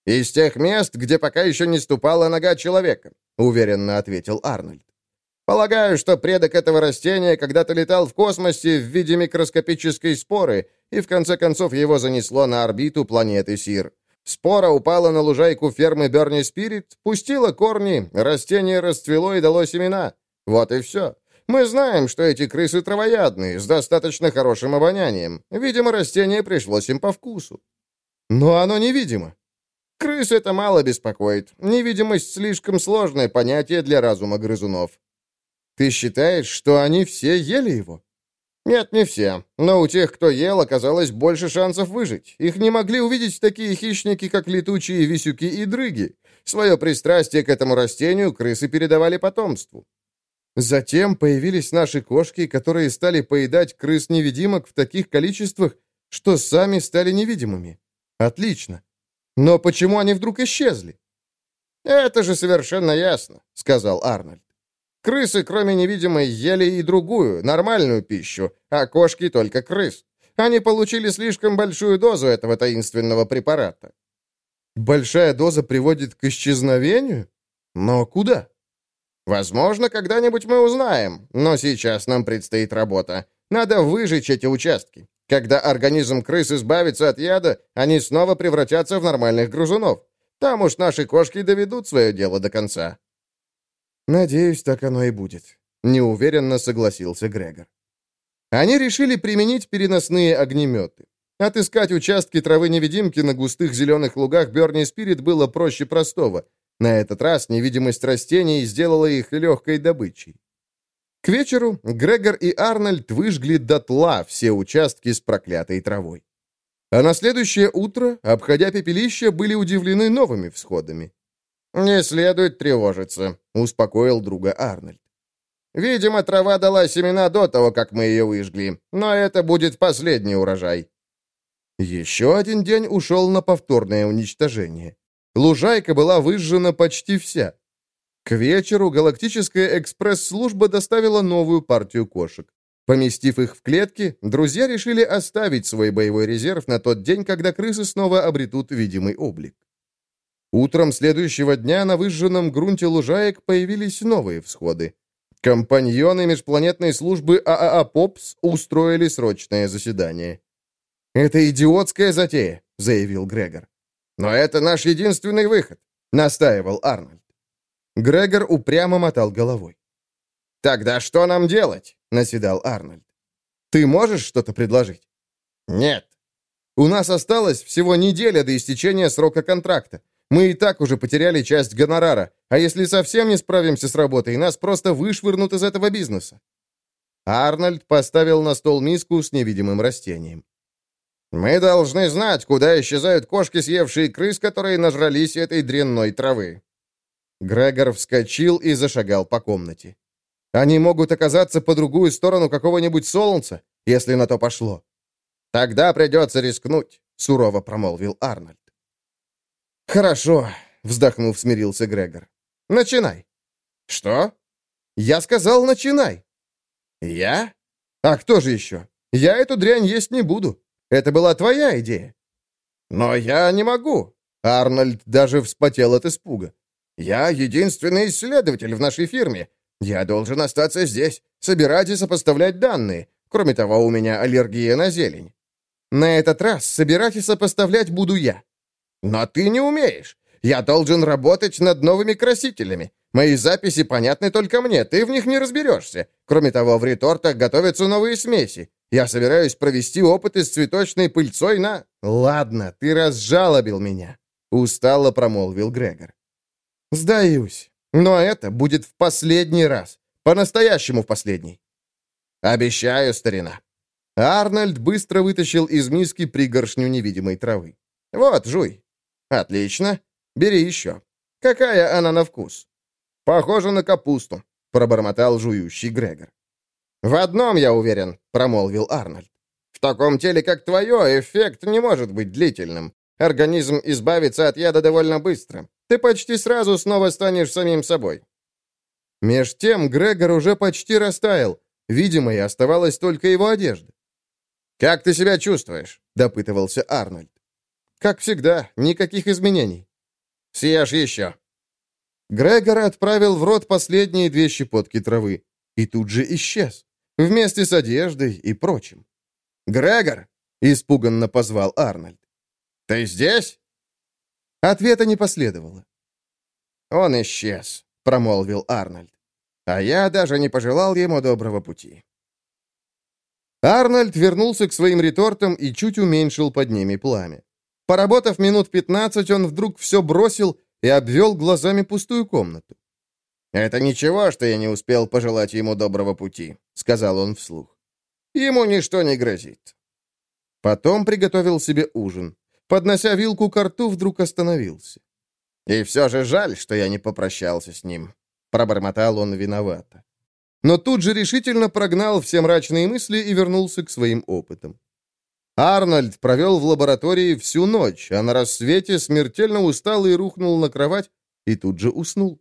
Из тех мест, где пока еще не ступала нога человека, уверенно ответил Арнольд. Полагаю, что предок этого растения когда-то летал в космосе в виде микроскопической споры, и в конце концов его занесло на орбиту планеты Сир. Спора упала на лужайку фермы Берни Спирит, пустила корни, растение расцвело и дало семена. Вот и все. Мы знаем, что эти крысы травоядные, с достаточно хорошим обонянием. Видимо, растение пришлось им по вкусу. Но оно невидимо. Крыс это мало беспокоит. Невидимость слишком сложное понятие для разума грызунов. Ты считаешь, что они все ели его? Нет, не все. Но у тех, кто ел, оказалось больше шансов выжить. Их не могли увидеть такие хищники, как летучие висюки и дрыги. Свое пристрастие к этому растению крысы передавали потомству. Затем появились наши кошки, которые стали поедать крыс-невидимок в таких количествах, что сами стали невидимыми. Отлично. Но почему они вдруг исчезли? «Это же совершенно ясно», — сказал Арнольд. Крысы, кроме невидимой, ели и другую, нормальную пищу, а кошки только крыс. Они получили слишком большую дозу этого таинственного препарата. Большая доза приводит к исчезновению? Но куда? Возможно, когда-нибудь мы узнаем, но сейчас нам предстоит работа. Надо выжечь эти участки. Когда организм крыс избавится от яда, они снова превратятся в нормальных грызунов. Там уж наши кошки доведут свое дело до конца. «Надеюсь, так оно и будет», — неуверенно согласился Грегор. Они решили применить переносные огнеметы. Отыскать участки травы-невидимки на густых зеленых лугах Берни Спирит было проще простого. На этот раз невидимость растений сделала их легкой добычей. К вечеру Грегор и Арнольд выжгли дотла все участки с проклятой травой. А на следующее утро, обходя пепелище, были удивлены новыми всходами. «Не следует тревожиться», — успокоил друга Арнольд. «Видимо, трава дала семена до того, как мы ее выжгли, но это будет последний урожай». Еще один день ушел на повторное уничтожение. Лужайка была выжжена почти вся. К вечеру галактическая экспресс-служба доставила новую партию кошек. Поместив их в клетки, друзья решили оставить свой боевой резерв на тот день, когда крысы снова обретут видимый облик. Утром следующего дня на выжженном грунте лужаек появились новые всходы. Компаньоны межпланетной службы ААА «Попс» устроили срочное заседание. «Это идиотская затея», — заявил Грегор. «Но это наш единственный выход», — настаивал Арнольд. Грегор упрямо мотал головой. «Тогда что нам делать?» — наседал Арнольд. «Ты можешь что-то предложить?» «Нет». «У нас осталось всего неделя до истечения срока контракта. Мы и так уже потеряли часть гонорара, а если совсем не справимся с работой, нас просто вышвырнут из этого бизнеса». Арнольд поставил на стол миску с невидимым растением. «Мы должны знать, куда исчезают кошки, съевшие крыс, которые нажрались этой дрянной травы». Грегор вскочил и зашагал по комнате. «Они могут оказаться по другую сторону какого-нибудь солнца, если на то пошло». «Тогда придется рискнуть», — сурово промолвил Арнольд. «Хорошо», — вздохнув, смирился Грегор. «Начинай». «Что?» «Я сказал, начинай». «Я?» «А кто же еще? Я эту дрянь есть не буду. Это была твоя идея». «Но я не могу». Арнольд даже вспотел от испуга. Я единственный исследователь в нашей фирме. Я должен остаться здесь, собирать и сопоставлять данные. Кроме того, у меня аллергия на зелень. На этот раз собирать и сопоставлять буду я. Но ты не умеешь. Я должен работать над новыми красителями. Мои записи понятны только мне, ты в них не разберешься. Кроме того, в ретортах готовятся новые смеси. Я собираюсь провести опыты с цветочной пыльцой на...» «Ладно, ты разжалобил меня», — устало промолвил Грегор. «Сдаюсь. Но это будет в последний раз. По-настоящему в последний». «Обещаю, старина». Арнольд быстро вытащил из миски пригоршню невидимой травы. «Вот, жуй». «Отлично. Бери еще. Какая она на вкус?» «Похоже на капусту», — пробормотал жующий Грегор. «В одном я уверен», — промолвил Арнольд. «В таком теле, как твое, эффект не может быть длительным. Организм избавится от яда довольно быстро. Ты почти сразу снова станешь самим собой». Меж тем Грегор уже почти растаял. Видимо, и оставалась только его одежда. «Как ты себя чувствуешь?» — допытывался Арнольд. «Как всегда, никаких изменений». «Съешь еще», Грегор отправил в рот последние две щепотки травы и тут же исчез, вместе с одеждой и прочим. «Грегор!» — испуганно позвал Арнольд. «Ты здесь?» Ответа не последовало. «Он исчез», — промолвил Арнольд. «А я даже не пожелал ему доброго пути». Арнольд вернулся к своим ретортам и чуть уменьшил под ними пламя. Поработав минут пятнадцать, он вдруг все бросил и обвел глазами пустую комнату. «Это ничего, что я не успел пожелать ему доброго пути», — сказал он вслух. «Ему ничто не грозит». Потом приготовил себе ужин. Поднося вилку к рту, вдруг остановился. «И все же жаль, что я не попрощался с ним», — пробормотал он виновато. Но тут же решительно прогнал все мрачные мысли и вернулся к своим опытам. Арнольд провел в лаборатории всю ночь, а на рассвете смертельно устал и рухнул на кровать, и тут же уснул.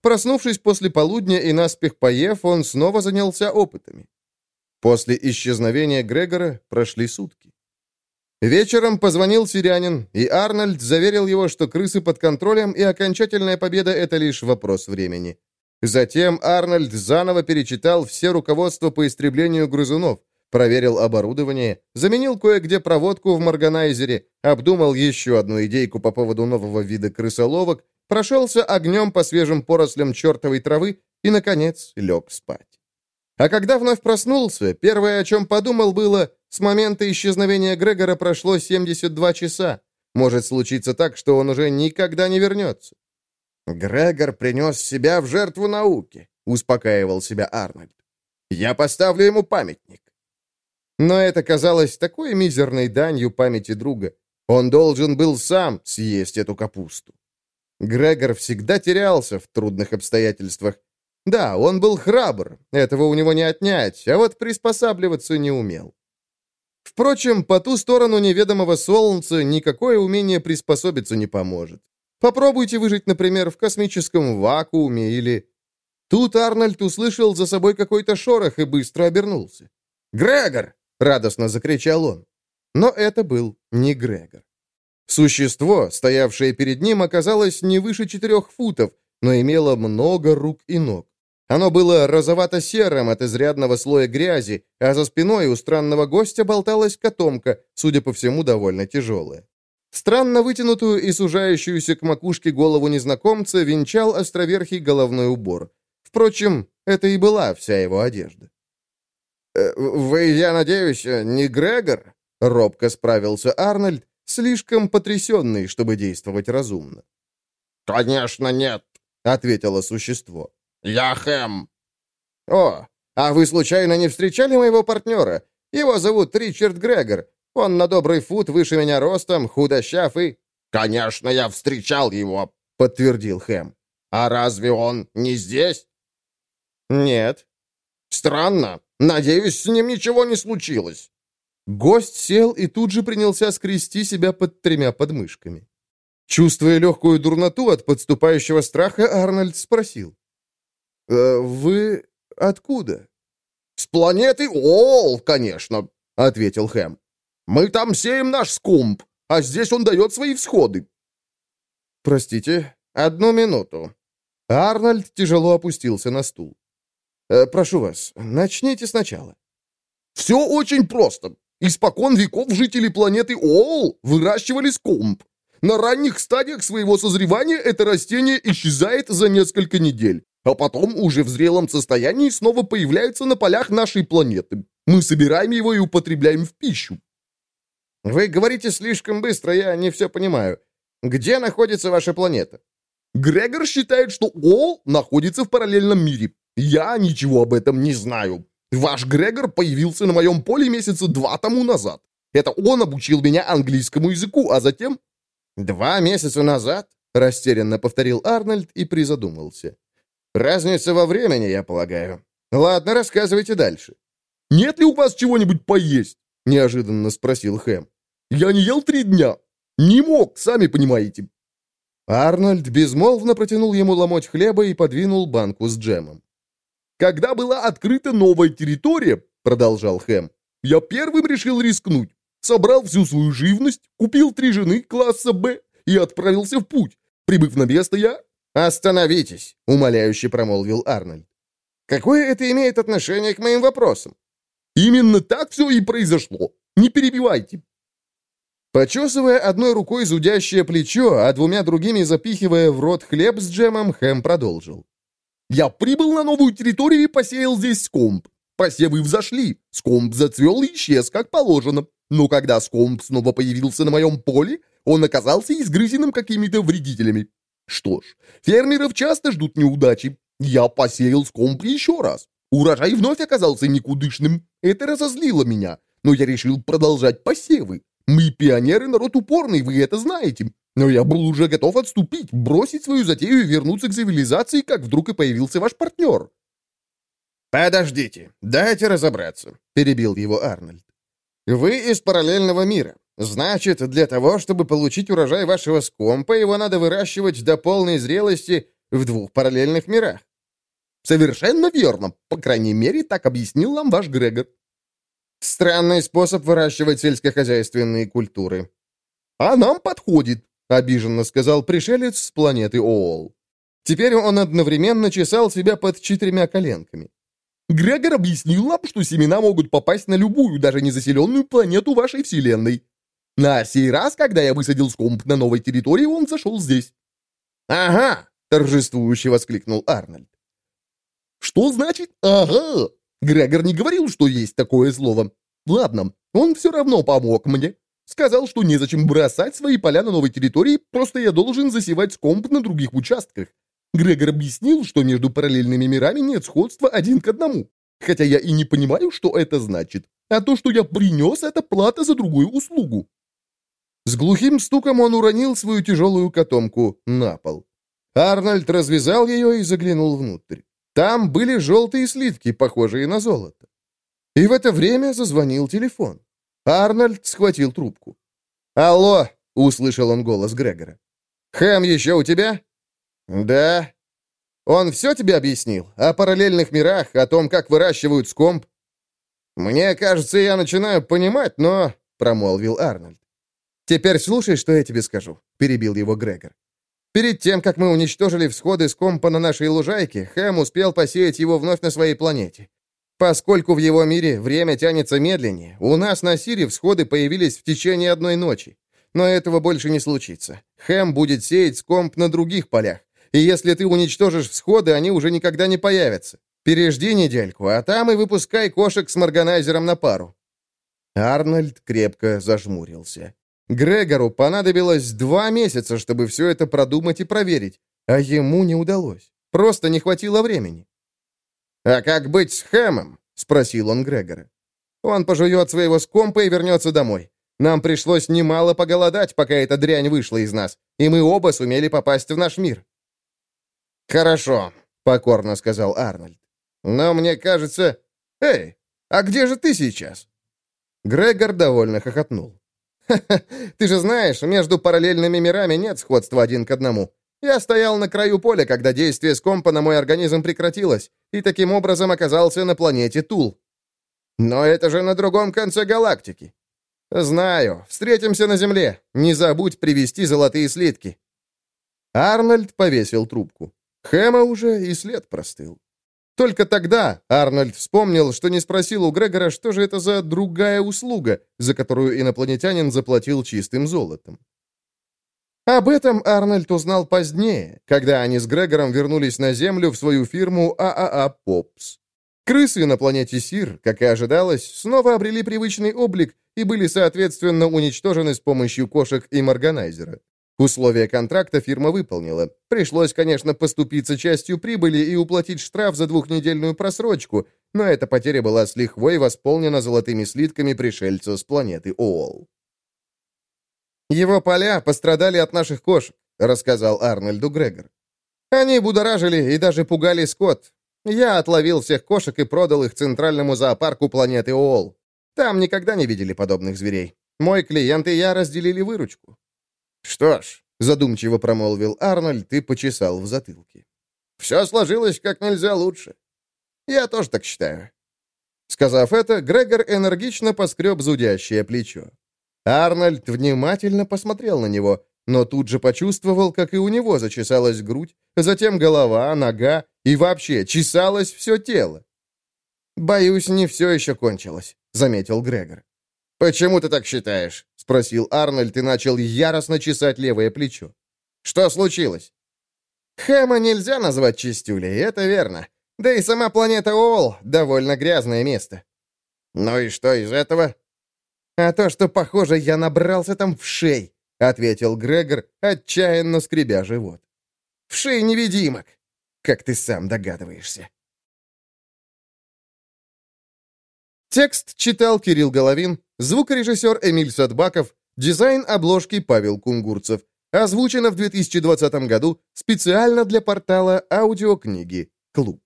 Проснувшись после полудня и наспех поев, он снова занялся опытами. После исчезновения Грегора прошли сутки. Вечером позвонил сирянин, и Арнольд заверил его, что крысы под контролем, и окончательная победа — это лишь вопрос времени. Затем Арнольд заново перечитал все руководства по истреблению грызунов, проверил оборудование, заменил кое-где проводку в Морганайзере, обдумал еще одну идейку по поводу нового вида крысоловок, прошелся огнем по свежим порослям чертовой травы и, наконец, лег спать. А когда вновь проснулся, первое, о чем подумал, было, с момента исчезновения Грегора прошло 72 часа. Может случиться так, что он уже никогда не вернется. «Грегор принес себя в жертву науки», — успокаивал себя Арнольд. «Я поставлю ему памятник. Но это казалось такой мизерной данью памяти друга. Он должен был сам съесть эту капусту. Грегор всегда терялся в трудных обстоятельствах. Да, он был храбр, этого у него не отнять, а вот приспосабливаться не умел. Впрочем, по ту сторону неведомого солнца никакое умение приспособиться не поможет. Попробуйте выжить, например, в космическом вакууме или... Тут Арнольд услышал за собой какой-то шорох и быстро обернулся. «Грегор!» радостно закричал он. Но это был не Грегор. Существо, стоявшее перед ним, оказалось не выше четырех футов, но имело много рук и ног. Оно было розовато-серым от изрядного слоя грязи, а за спиной у странного гостя болталась котомка, судя по всему, довольно тяжелая. Странно вытянутую и сужающуюся к макушке голову незнакомца венчал островерхий головной убор. Впрочем, это и была вся его одежда. Э, «Вы, я надеюсь, не Грегор?» — робко справился Арнольд, слишком потрясенный, чтобы действовать разумно. «Конечно нет», — ответило существо. «Я Хэм». «О, а вы случайно не встречали моего партнера? Его зовут Ричард Грегор. Он на добрый фут выше меня ростом, худощав и...» «Конечно, я встречал его», — подтвердил Хэм. «А разве он не здесь?» «Нет». «Странно. Надеюсь, с ним ничего не случилось». Гость сел и тут же принялся скрести себя под тремя подмышками. Чувствуя легкую дурноту от подступающего страха, Арнольд спросил. «Э, «Вы откуда?» «С планеты Ол, конечно», — ответил Хэм. «Мы там сеем наш скумб, а здесь он дает свои всходы». «Простите, одну минуту». Арнольд тяжело опустился на стул. «Э, «Прошу вас, начните сначала». «Все очень просто. Испокон веков жители планеты Оол выращивали скомб. На ранних стадиях своего созревания это растение исчезает за несколько недель, а потом уже в зрелом состоянии снова появляется на полях нашей планеты. Мы собираем его и употребляем в пищу. Вы говорите слишком быстро, я не все понимаю. Где находится ваша планета? Грегор считает, что Ол находится в параллельном мире. Я ничего об этом не знаю. Ваш Грегор появился на моем поле месяца два тому назад. Это он обучил меня английскому языку, а затем «Два месяца назад?» — растерянно повторил Арнольд и призадумался. «Разница во времени, я полагаю. Ладно, рассказывайте дальше». «Нет ли у вас чего-нибудь поесть?» — неожиданно спросил Хэм. «Я не ел три дня. Не мог, сами понимаете». Арнольд безмолвно протянул ему ломоть хлеба и подвинул банку с джемом. «Когда была открыта новая территория», — продолжал Хэм, — «я первым решил рискнуть собрал всю свою живность, купил три жены класса «Б» и отправился в путь. Прибыв на место, я...» «Остановитесь», — умоляюще промолвил Арнольд. «Какое это имеет отношение к моим вопросам?» «Именно так все и произошло. Не перебивайте». Почесывая одной рукой зудящее плечо, а двумя другими запихивая в рот хлеб с джемом, Хэм продолжил. «Я прибыл на новую территорию и посеял здесь скомб. Посевы взошли, скомб зацвел и исчез, как положено. Но когда скомб снова появился на моем поле, он оказался изгрызенным какими-то вредителями. Что ж, фермеров часто ждут неудачи. Я посеял скомб еще раз. Урожай вновь оказался никудышным. Это разозлило меня, но я решил продолжать посевы. Мы, пионеры, народ упорный, вы это знаете. Но я был уже готов отступить, бросить свою затею и вернуться к цивилизации, как вдруг и появился ваш партнер. «Подождите, дайте разобраться», — перебил его Арнольд. Вы из параллельного мира. Значит, для того, чтобы получить урожай вашего скомпа, его надо выращивать до полной зрелости в двух параллельных мирах. Совершенно верно. По крайней мере, так объяснил нам ваш Грегор. Странный способ выращивать сельскохозяйственные культуры. А нам подходит, обиженно сказал пришелец с планеты Оол. Теперь он одновременно чесал себя под четырьмя коленками. Грегор объяснил нам, что семена могут попасть на любую, даже незаселенную планету вашей Вселенной. На сей раз, когда я высадил скомп на новой территории, он зашел здесь. «Ага!» — торжествующе воскликнул Арнольд. «Что значит «ага»?» Грегор не говорил, что есть такое слово. Ладно, он все равно помог мне. Сказал, что незачем бросать свои поля на новой территории, просто я должен засевать скомп на других участках. Грегор объяснил, что между параллельными мирами нет сходства один к одному. Хотя я и не понимаю, что это значит. А то, что я принес, это плата за другую услугу. С глухим стуком он уронил свою тяжелую котомку на пол. Арнольд развязал ее и заглянул внутрь. Там были желтые слитки, похожие на золото. И в это время зазвонил телефон. Арнольд схватил трубку. «Алло!» — услышал он голос Грегора. «Хэм еще у тебя?» «Да. Он все тебе объяснил? О параллельных мирах, о том, как выращивают скомб?» «Мне кажется, я начинаю понимать, но...» — промолвил Арнольд. «Теперь слушай, что я тебе скажу», — перебил его Грегор. «Перед тем, как мы уничтожили всходы скомпа на нашей лужайке, Хэм успел посеять его вновь на своей планете. Поскольку в его мире время тянется медленнее, у нас на Сире всходы появились в течение одной ночи. Но этого больше не случится. Хэм будет сеять скомп на других полях, и если ты уничтожишь всходы, они уже никогда не появятся. Пережди недельку, а там и выпускай кошек с морганайзером на пару». Арнольд крепко зажмурился. Грегору понадобилось два месяца, чтобы все это продумать и проверить, а ему не удалось. Просто не хватило времени. «А как быть с Хэмом?» — спросил он Грегора. «Он пожует своего скомпа и вернется домой. Нам пришлось немало поголодать, пока эта дрянь вышла из нас, и мы оба сумели попасть в наш мир. «Хорошо», — покорно сказал Арнольд. «Но мне кажется... Эй, а где же ты сейчас?» Грегор довольно хохотнул. «Ха-ха, [laughs] ты же знаешь, между параллельными мирами нет сходства один к одному. Я стоял на краю поля, когда действие скомпа на мой организм прекратилось, и таким образом оказался на планете Тул. Но это же на другом конце галактики. Знаю. Встретимся на Земле. Не забудь привезти золотые слитки. Арнольд повесил трубку. Хэма уже и след простыл. Только тогда Арнольд вспомнил, что не спросил у Грегора, что же это за другая услуга, за которую инопланетянин заплатил чистым золотом. Об этом Арнольд узнал позднее, когда они с Грегором вернулись на Землю в свою фирму ААА «Попс». Крысы на планете Сир, как и ожидалось, снова обрели привычный облик и были, соответственно, уничтожены с помощью кошек и морганайзера. Условия контракта фирма выполнила. Пришлось, конечно, поступиться частью прибыли и уплатить штраф за двухнедельную просрочку, но эта потеря была с лихвой восполнена золотыми слитками пришельца с планеты Оол. «Его поля пострадали от наших кошек», — рассказал Арнольду Грегор. «Они будоражили и даже пугали скот. Я отловил всех кошек и продал их центральному зоопарку планеты Оол. Там никогда не видели подобных зверей. Мой клиент и я разделили выручку. «Что ж», — задумчиво промолвил Арнольд и почесал в затылке. «Все сложилось как нельзя лучше. Я тоже так считаю». Сказав это, Грегор энергично поскреб зудящее плечо. Арнольд внимательно посмотрел на него, но тут же почувствовал, как и у него зачесалась грудь, затем голова, нога и вообще чесалось все тело. «Боюсь, не все еще кончилось», — заметил Грегор. «Почему ты так считаешь?» — спросил Арнольд и начал яростно чесать левое плечо. «Что случилось?» «Хэма нельзя назвать чистюлей, это верно. Да и сама планета Оол — довольно грязное место». «Ну и что из этого?» «А то, что, похоже, я набрался там в шей», — ответил Грегор, отчаянно скребя живот. «В шей невидимок, как ты сам догадываешься». Текст читал Кирилл Головин, звукорежиссер Эмиль Садбаков, дизайн обложки Павел Кунгурцев. Озвучено в 2020 году специально для портала аудиокниги «Клуб».